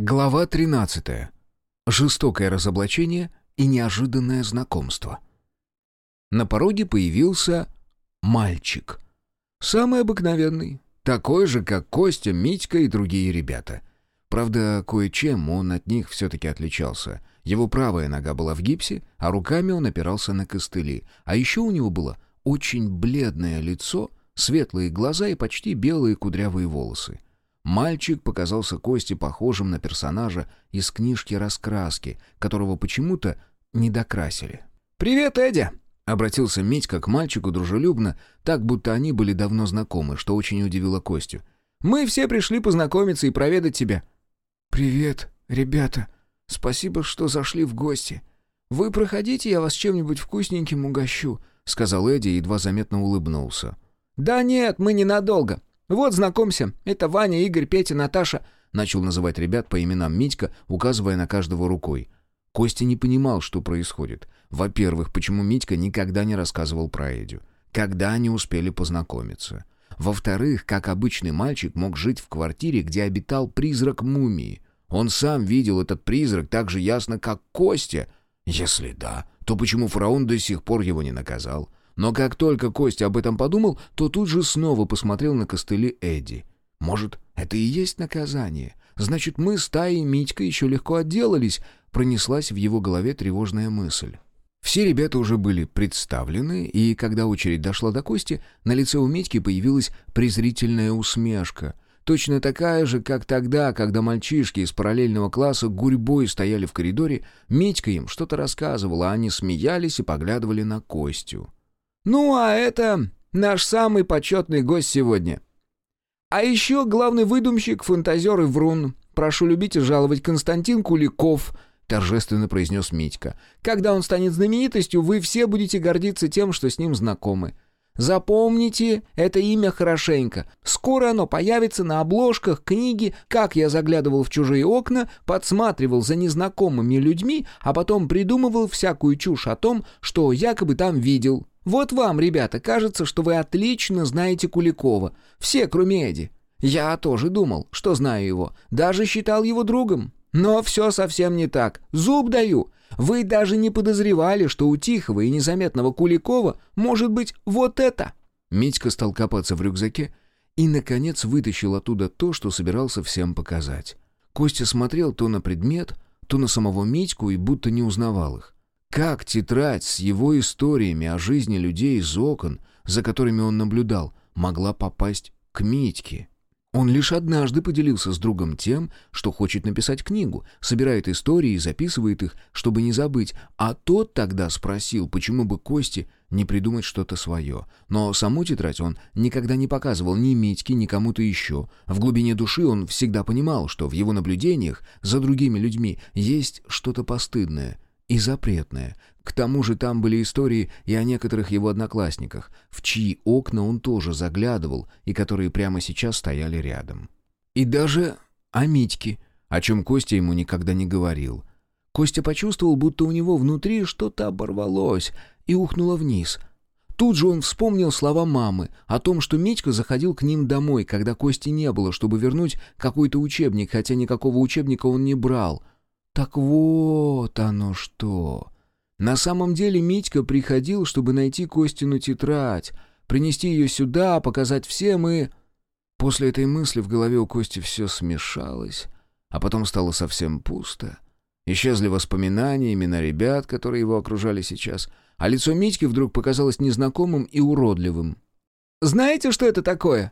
Глава 13. Жестокое разоблачение и неожиданное знакомство. На пороге появился мальчик. Самый обыкновенный, такой же, как Костя, Митька и другие ребята. Правда, кое-чем он от них все-таки отличался. Его правая нога была в гипсе, а руками он опирался на костыли. А еще у него было очень бледное лицо, светлые глаза и почти белые кудрявые волосы. Мальчик показался Косте похожим на персонажа из книжки «Раскраски», которого почему-то не докрасили. «Привет, Эдя!» — обратился Митька к мальчику дружелюбно, так будто они были давно знакомы, что очень удивило Костю. «Мы все пришли познакомиться и проведать тебя». «Привет, ребята. Спасибо, что зашли в гости. Вы проходите, я вас чем-нибудь вкусненьким угощу», — сказал Эдди и едва заметно улыбнулся. «Да нет, мы ненадолго. «Вот, знакомься, это Ваня, Игорь, Петя, Наташа», — начал называть ребят по именам Митька, указывая на каждого рукой. Костя не понимал, что происходит. Во-первых, почему Митька никогда не рассказывал про Эдю. Когда они успели познакомиться. Во-вторых, как обычный мальчик мог жить в квартире, где обитал призрак мумии. Он сам видел этот призрак так же ясно, как Костя. Если да, то почему фараон до сих пор его не наказал? Но как только Костя об этом подумал, то тут же снова посмотрел на костыли Эдди. «Может, это и есть наказание? Значит, мы с Таей и еще легко отделались», пронеслась в его голове тревожная мысль. Все ребята уже были представлены, и когда очередь дошла до Кости, на лице у Митьки появилась презрительная усмешка. Точно такая же, как тогда, когда мальчишки из параллельного класса гурьбой стояли в коридоре, Митька им что-то рассказывала, а они смеялись и поглядывали на Костю. Ну, а это наш самый почетный гость сегодня. А еще главный выдумщик, фантазер и врун. Прошу любить и жаловать Константин Куликов, торжественно произнес Митька. Когда он станет знаменитостью, вы все будете гордиться тем, что с ним знакомы. Запомните это имя хорошенько. Скоро оно появится на обложках книги «Как я заглядывал в чужие окна», подсматривал за незнакомыми людьми, а потом придумывал всякую чушь о том, что якобы там видел. Вот вам, ребята, кажется, что вы отлично знаете Куликова. Все, кроме Эди. Я тоже думал, что знаю его. Даже считал его другом. Но все совсем не так. Зуб даю. Вы даже не подозревали, что у тихого и незаметного Куликова может быть вот это». Митька стал копаться в рюкзаке и, наконец, вытащил оттуда то, что собирался всем показать. Костя смотрел то на предмет, то на самого Митьку и будто не узнавал их. Как тетрадь с его историями о жизни людей из окон, за которыми он наблюдал, могла попасть к Митьке? Он лишь однажды поделился с другом тем, что хочет написать книгу, собирает истории и записывает их, чтобы не забыть, а тот тогда спросил, почему бы Косте не придумать что-то свое. Но саму тетрадь он никогда не показывал ни Митьке, ни кому-то еще. В глубине души он всегда понимал, что в его наблюдениях за другими людьми есть что-то постыдное — и запретное. К тому же там были истории и о некоторых его одноклассниках, в чьи окна он тоже заглядывал и которые прямо сейчас стояли рядом. И даже о Митьке, о чем Костя ему никогда не говорил. Костя почувствовал, будто у него внутри что-то оборвалось и ухнуло вниз. Тут же он вспомнил слова мамы о том, что Митька заходил к ним домой, когда Кости не было, чтобы вернуть какой-то учебник, хотя никакого учебника он не брал — так вот оно что. На самом деле Митька приходил, чтобы найти Костину тетрадь, принести ее сюда, показать всем и... После этой мысли в голове у Кости все смешалось, а потом стало совсем пусто. Исчезли воспоминания, имена ребят, которые его окружали сейчас, а лицо Митьки вдруг показалось незнакомым и уродливым. «Знаете, что это такое?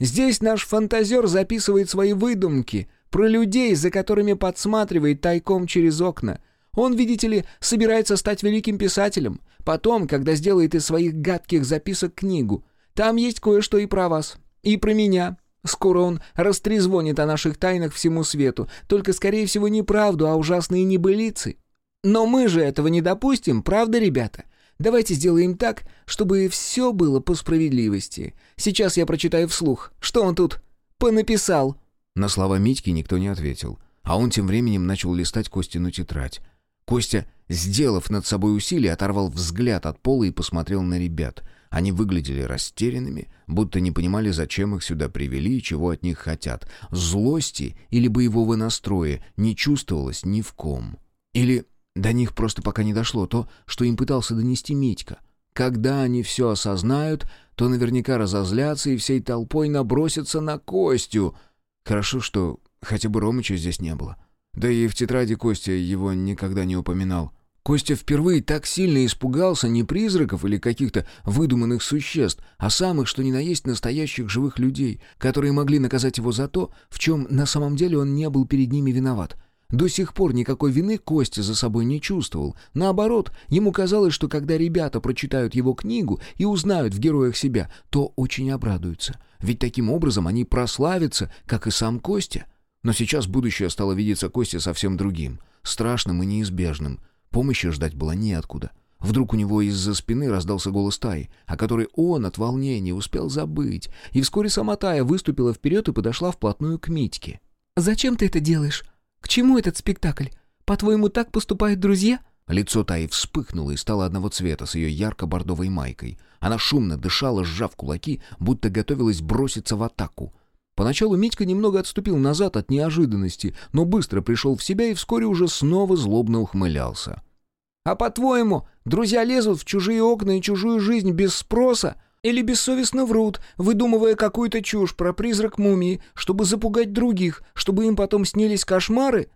Здесь наш фантазер записывает свои выдумки, про людей, за которыми подсматривает тайком через окна. Он, видите ли, собирается стать великим писателем. Потом, когда сделает из своих гадких записок книгу. Там есть кое-что и про вас. И про меня. Скоро он растрезвонит о наших тайнах всему свету. Только, скорее всего, не правду, а ужасные небылицы. Но мы же этого не допустим, правда, ребята? Давайте сделаем так, чтобы все было по справедливости. Сейчас я прочитаю вслух, что он тут понаписал». На слова Митьки никто не ответил, а он тем временем начал листать Костину тетрадь. Костя, сделав над собой усилие, оторвал взгляд от пола и посмотрел на ребят. Они выглядели растерянными, будто не понимали, зачем их сюда привели и чего от них хотят. Злости или боевого настроя не чувствовалось ни в ком. Или до них просто пока не дошло то, что им пытался донести Митька. Когда они все осознают, то наверняка разозлятся и всей толпой набросятся на Костю. Хорошо, что хотя бы Ромыча здесь не было. Да и в тетради Костя его никогда не упоминал. Костя впервые так сильно испугался не призраков или каких-то выдуманных существ, а самых, что ни на есть, настоящих живых людей, которые могли наказать его за то, в чем на самом деле он не был перед ними виноват. До сих пор никакой вины Костя за собой не чувствовал. Наоборот, ему казалось, что когда ребята прочитают его книгу и узнают в героях себя, то очень обрадуются. Ведь таким образом они прославятся, как и сам Костя. Но сейчас будущее стало видеться Косте совсем другим, страшным и неизбежным. Помощи ждать было неоткуда. Вдруг у него из-за спины раздался голос Таи, о которой он от волнения успел забыть, и вскоре сама Тая выступила вперед и подошла вплотную к Митьке. «Зачем ты это делаешь?» К чему этот спектакль? По-твоему, так поступают друзья?» Лицо Таи вспыхнуло и стало одного цвета с ее ярко-бордовой майкой. Она шумно дышала, сжав кулаки, будто готовилась броситься в атаку. Поначалу Митька немного отступил назад от неожиданности, но быстро пришел в себя и вскоре уже снова злобно ухмылялся. «А по-твоему, друзья лезут в чужие окна и чужую жизнь без спроса? Или бессовестно врут, выдумывая какую-то чушь про призрак мумии, чтобы запугать других, чтобы им потом снились кошмары?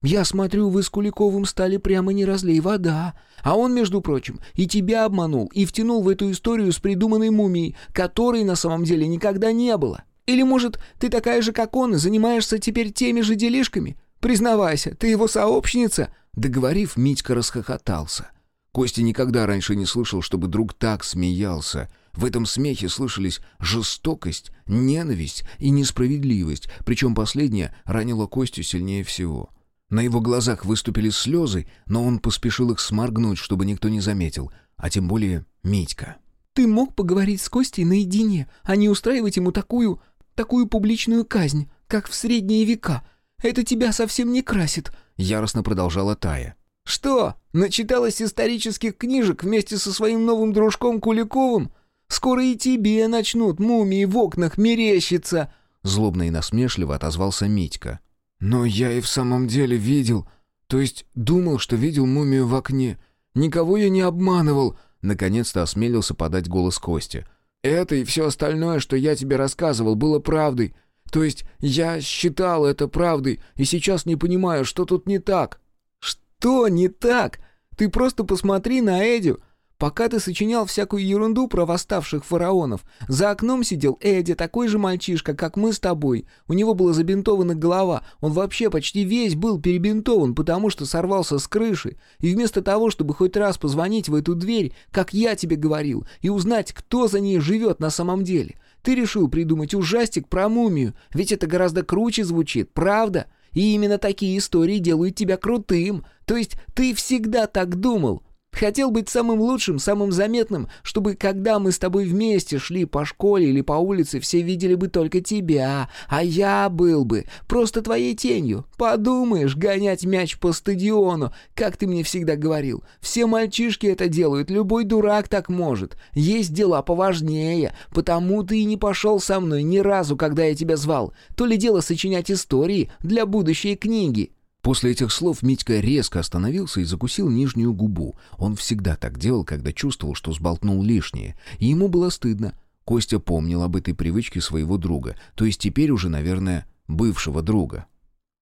Я смотрю, вы с Куликовым стали прямо не разлей вода. А он, между прочим, и тебя обманул, и втянул в эту историю с придуманной мумией, которой на самом деле никогда не было. Или, может, ты такая же, как он, и занимаешься теперь теми же делишками? Признавайся, ты его сообщница?» Договорив, Митька расхохотался. Костя никогда раньше не слышал, чтобы друг так смеялся, в этом смехе слышались жестокость, ненависть и несправедливость, причем последняя ранила Костю сильнее всего. На его глазах выступили слезы, но он поспешил их сморгнуть, чтобы никто не заметил, а тем более Митька. «Ты мог поговорить с Костей наедине, а не устраивать ему такую... такую публичную казнь, как в средние века. Это тебя совсем не красит», — яростно продолжала Тая. «Что, начиталась исторических книжек вместе со своим новым дружком Куликовым?» Скоро и тебе начнут мумии в окнах мерещиться!» Злобно и насмешливо отозвался Митька. «Но я и в самом деле видел, то есть думал, что видел мумию в окне. Никого я не обманывал!» Наконец-то осмелился подать голос Кости. «Это и все остальное, что я тебе рассказывал, было правдой. То есть я считал это правдой, и сейчас не понимаю, что тут не так». «Что не так? Ты просто посмотри на Эдю. Пока ты сочинял всякую ерунду про восставших фараонов, за окном сидел Эдди, такой же мальчишка, как мы с тобой. У него была забинтована голова, он вообще почти весь был перебинтован, потому что сорвался с крыши. И вместо того, чтобы хоть раз позвонить в эту дверь, как я тебе говорил, и узнать, кто за ней живет на самом деле, ты решил придумать ужастик про мумию, ведь это гораздо круче звучит, правда? И именно такие истории делают тебя крутым. То есть ты всегда так думал, Хотел быть самым лучшим, самым заметным, чтобы когда мы с тобой вместе шли по школе или по улице, все видели бы только тебя, а я был бы просто твоей тенью. Подумаешь, гонять мяч по стадиону, как ты мне всегда говорил. Все мальчишки это делают, любой дурак так может. Есть дела поважнее, потому ты и не пошел со мной ни разу, когда я тебя звал. То ли дело сочинять истории для будущей книги». После этих слов Митька резко остановился и закусил нижнюю губу. Он всегда так делал, когда чувствовал, что сболтнул лишнее. И ему было стыдно. Костя помнил об этой привычке своего друга, то есть теперь уже, наверное, бывшего друга.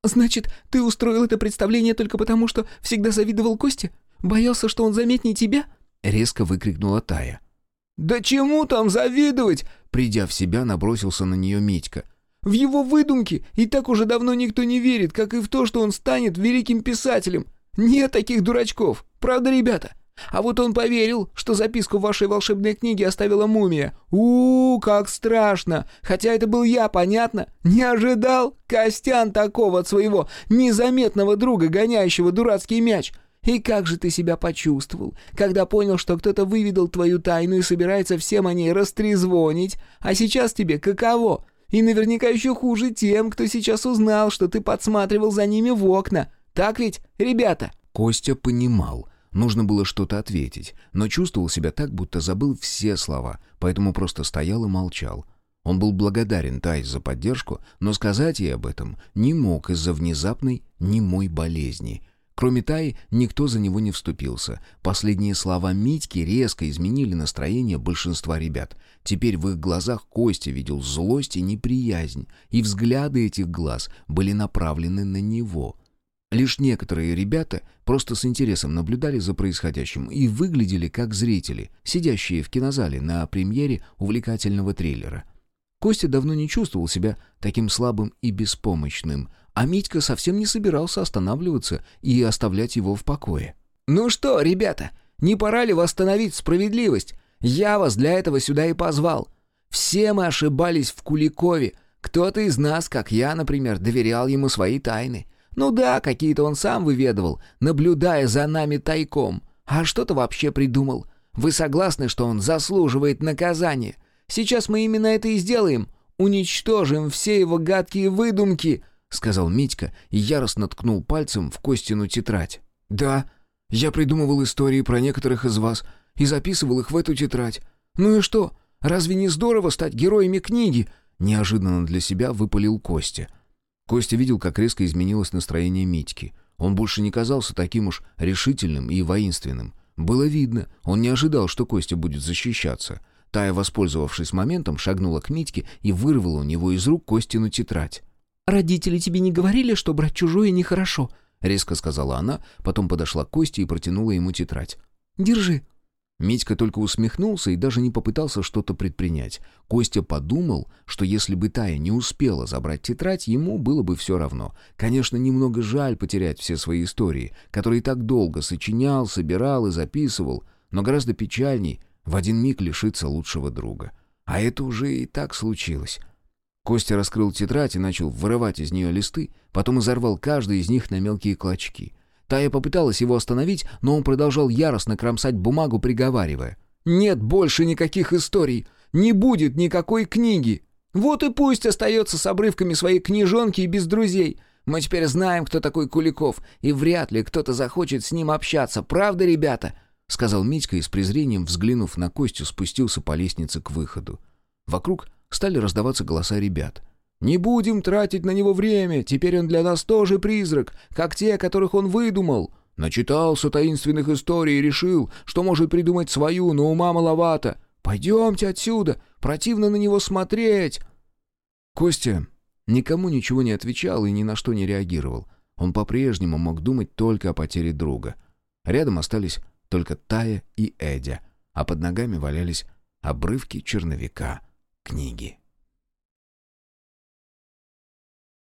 «Значит, ты устроил это представление только потому, что всегда завидовал Косте? Боялся, что он заметнее тебя?» Резко выкрикнула Тая. «Да чему там завидовать?» Придя в себя, набросился на нее Митька – в его выдумки и так уже давно никто не верит, как и в то, что он станет великим писателем. Нет таких дурачков, правда, ребята? А вот он поверил, что записку в вашей волшебной книге оставила мумия. у, -у как страшно! Хотя это был я, понятно? Не ожидал? Костян такого от своего незаметного друга, гоняющего дурацкий мяч. И как же ты себя почувствовал, когда понял, что кто-то выведал твою тайну и собирается всем о ней растрезвонить? А сейчас тебе каково? И наверняка еще хуже тем, кто сейчас узнал, что ты подсматривал за ними в окна. Так ведь, ребята?» Костя понимал, Нужно было что-то ответить, но чувствовал себя так, будто забыл все слова, поэтому просто стоял и молчал. Он был благодарен Тайс за поддержку, но сказать ей об этом не мог из-за внезапной немой болезни. Кроме Таи, никто за него не вступился. Последние слова Митьки резко изменили настроение большинства ребят. Теперь в их глазах Костя видел злость и неприязнь, и взгляды этих глаз были направлены на него. Лишь некоторые ребята просто с интересом наблюдали за происходящим и выглядели как зрители, сидящие в кинозале на премьере увлекательного триллера. Костя давно не чувствовал себя таким слабым и беспомощным, а Митька совсем не собирался останавливаться и оставлять его в покое. «Ну что, ребята, не пора ли восстановить справедливость? Я вас для этого сюда и позвал. Все мы ошибались в Куликове. Кто-то из нас, как я, например, доверял ему свои тайны. Ну да, какие-то он сам выведывал, наблюдая за нами тайком. А что-то вообще придумал. Вы согласны, что он заслуживает наказания? Сейчас мы именно это и сделаем. Уничтожим все его гадкие выдумки!» — сказал Митька и яростно ткнул пальцем в Костину тетрадь. «Да, я придумывал истории про некоторых из вас и записывал их в эту тетрадь. Ну и что, разве не здорово стать героями книги?» Неожиданно для себя выпалил Костя. Костя видел, как резко изменилось настроение Митьки. Он больше не казался таким уж решительным и воинственным. Было видно, он не ожидал, что Костя будет защищаться. Тая, воспользовавшись моментом, шагнула к Митьке и вырвала у него из рук Костину тетрадь. «Родители тебе не говорили, что брать чужое нехорошо?» — резко сказала она, потом подошла к Косте и протянула ему тетрадь. «Держи». Митька только усмехнулся и даже не попытался что-то предпринять. Костя подумал, что если бы Тая не успела забрать тетрадь, ему было бы все равно. Конечно, немного жаль потерять все свои истории, которые так долго сочинял, собирал и записывал, но гораздо печальней в один миг лишиться лучшего друга. А это уже и так случилось. Костя раскрыл тетрадь и начал вырывать из нее листы, потом изорвал каждый из них на мелкие клочки. Тая попыталась его остановить, но он продолжал яростно кромсать бумагу, приговаривая. «Нет больше никаких историй! Не будет никакой книги! Вот и пусть остается с обрывками своей книжонки и без друзей! Мы теперь знаем, кто такой Куликов, и вряд ли кто-то захочет с ним общаться, правда, ребята?» — сказал Митька и с презрением, взглянув на Костю, спустился по лестнице к выходу. Вокруг стали раздаваться голоса ребят. «Не будем тратить на него время, теперь он для нас тоже призрак, как те, которых он выдумал. Начитался таинственных историй и решил, что может придумать свою, но ума маловато. Пойдемте отсюда, противно на него смотреть!» Костя никому ничего не отвечал и ни на что не реагировал. Он по-прежнему мог думать только о потере друга. Рядом остались только Тая и Эдя, а под ногами валялись обрывки черновика книги.